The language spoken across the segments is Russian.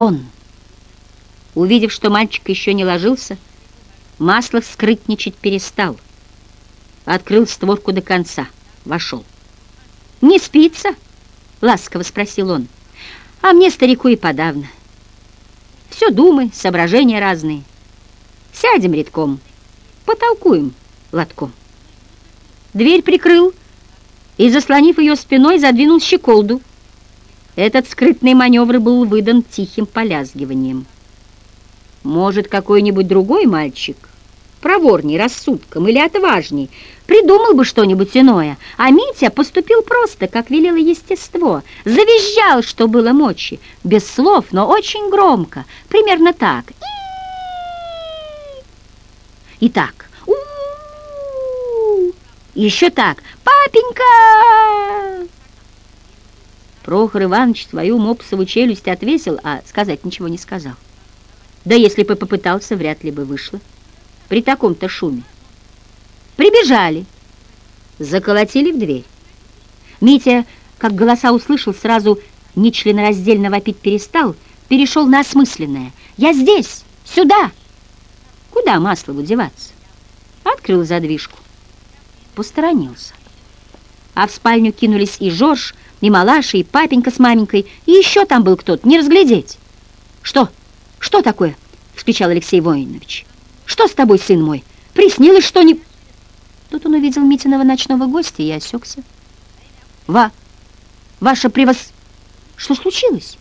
Он. Увидев, что мальчик еще не ложился, Маслов скрытничать перестал. Открыл створку до конца, вошел. «Не спится?» — ласково спросил он. «А мне, старику, и подавно. Все думы, соображения разные. Сядем редком, потолкуем лотком». Дверь прикрыл и, заслонив ее спиной, задвинул щеколду. Этот скрытный маневр был выдан тихим полязгиванием. Может, какой-нибудь другой мальчик, проворней, рассудком или отважней, придумал бы что-нибудь иное, а Митя поступил просто, как велело естество, завизжал, что было мочи, без слов, но очень громко, примерно так. И так. Еще так. «Папенька!» Прохор Иванович свою мопсову челюсть отвесил, а сказать ничего не сказал. Да если бы попытался, вряд ли бы вышло. При таком-то шуме. Прибежали, заколотили в дверь. Митя, как голоса услышал, сразу нечленораздельно вопить перестал, перешел на осмысленное. «Я здесь! Сюда!» Куда Маслову деваться? Открыл задвижку. Посторонился. А в спальню кинулись и Жорж, и Малаша, и папенька с маменькой, и еще там был кто-то, не разглядеть. «Что? Что такое?» — вскричал Алексей Воинович. «Что с тобой, сын мой? Приснилось что-нибудь?» Тут он увидел Митиного ночного гостя и осекся. «Ва! Ваша превос...» «Что случилось?»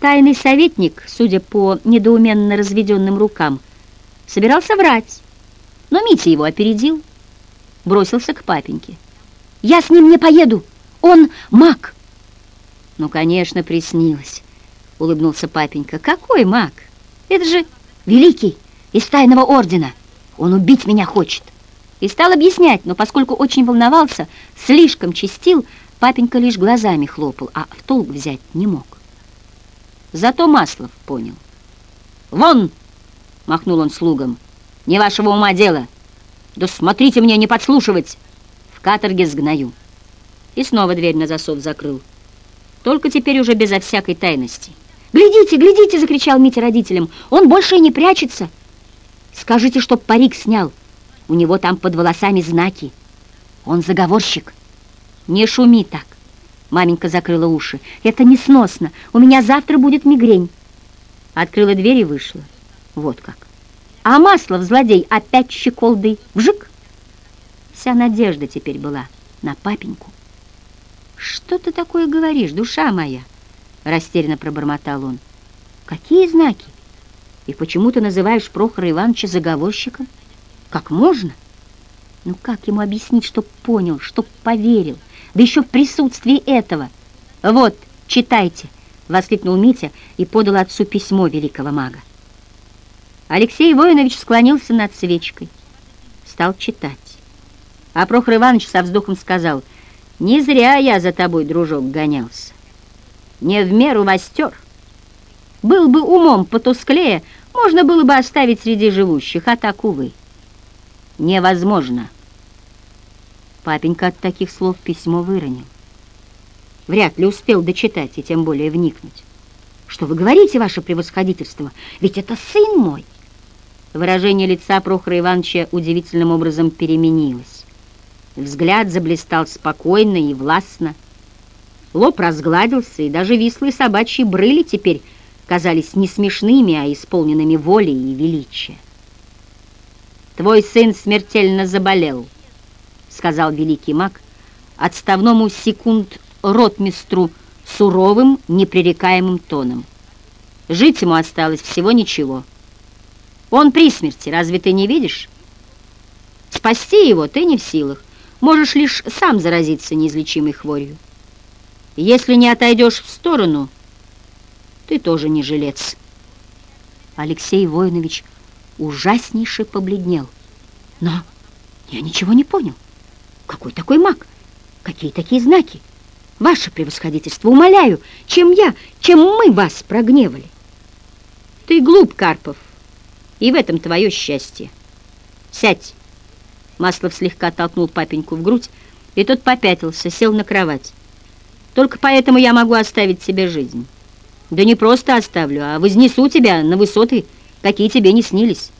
Тайный советник, судя по недоуменно разведенным рукам, собирался врать, но Митя его опередил, бросился к папеньке. «Я с ним не поеду!» Он маг!» «Ну, конечно, приснилось», — улыбнулся папенька. «Какой маг? Это же великий из тайного ордена. Он убить меня хочет». И стал объяснять, но поскольку очень волновался, слишком чистил, папенька лишь глазами хлопал, а в толк взять не мог. Зато Маслов понял. «Вон!» — махнул он слугам. «Не вашего ума дело! Да смотрите мне, не подслушивать! В каторге сгною!» и снова дверь на засов закрыл. Только теперь уже безо всякой тайности. «Глядите, глядите!» — закричал Митя родителям. «Он больше и не прячется!» «Скажите, чтоб парик снял. У него там под волосами знаки. Он заговорщик». «Не шуми так!» Маменька закрыла уши. «Это несносно. У меня завтра будет мигрень». Открыла дверь и вышла. Вот как. А Маслов, злодей, опять щеколдой. Вжик! Вся надежда теперь была на папеньку. «Что ты такое говоришь, душа моя?» Растерянно пробормотал он. «Какие знаки? И почему ты называешь Прохора Ивановича заговорщиком? Как можно? Ну как ему объяснить, чтоб понял, чтоб поверил? Да еще в присутствии этого. Вот, читайте!» Воскликнул Митя и подал отцу письмо великого мага. Алексей Воинович склонился над свечкой, стал читать. А Прохор Иванович со вздохом сказал — не зря я за тобой, дружок, гонялся. Не в меру востер. Был бы умом потусклее, можно было бы оставить среди живущих, а так, увы, невозможно. Папенька от таких слов письмо выронил. Вряд ли успел дочитать и тем более вникнуть. Что вы говорите, ваше превосходительство? Ведь это сын мой. Выражение лица Прохора Ивановича удивительным образом переменилось. Взгляд заблистал спокойно и властно. Лоб разгладился, и даже вислые собачьи брыли теперь казались не смешными, а исполненными воли и величия. «Твой сын смертельно заболел», — сказал великий маг, отставному секунд ротмистру суровым, непререкаемым тоном. «Жить ему осталось всего ничего. Он при смерти, разве ты не видишь? Спасти его ты не в силах можешь лишь сам заразиться неизлечимой хворью. Если не отойдешь в сторону, ты тоже не жилец. Алексей Воинович ужаснейше побледнел. Но я ничего не понял. Какой такой маг? Какие такие знаки? Ваше превосходительство, умоляю, чем я, чем мы вас прогневали? Ты глуп, Карпов, и в этом твое счастье. Сядь. Маслов слегка толкнул папеньку в грудь, и тот попятился, сел на кровать. «Только поэтому я могу оставить себе жизнь. Да не просто оставлю, а вознесу тебя на высоты, какие тебе не снились.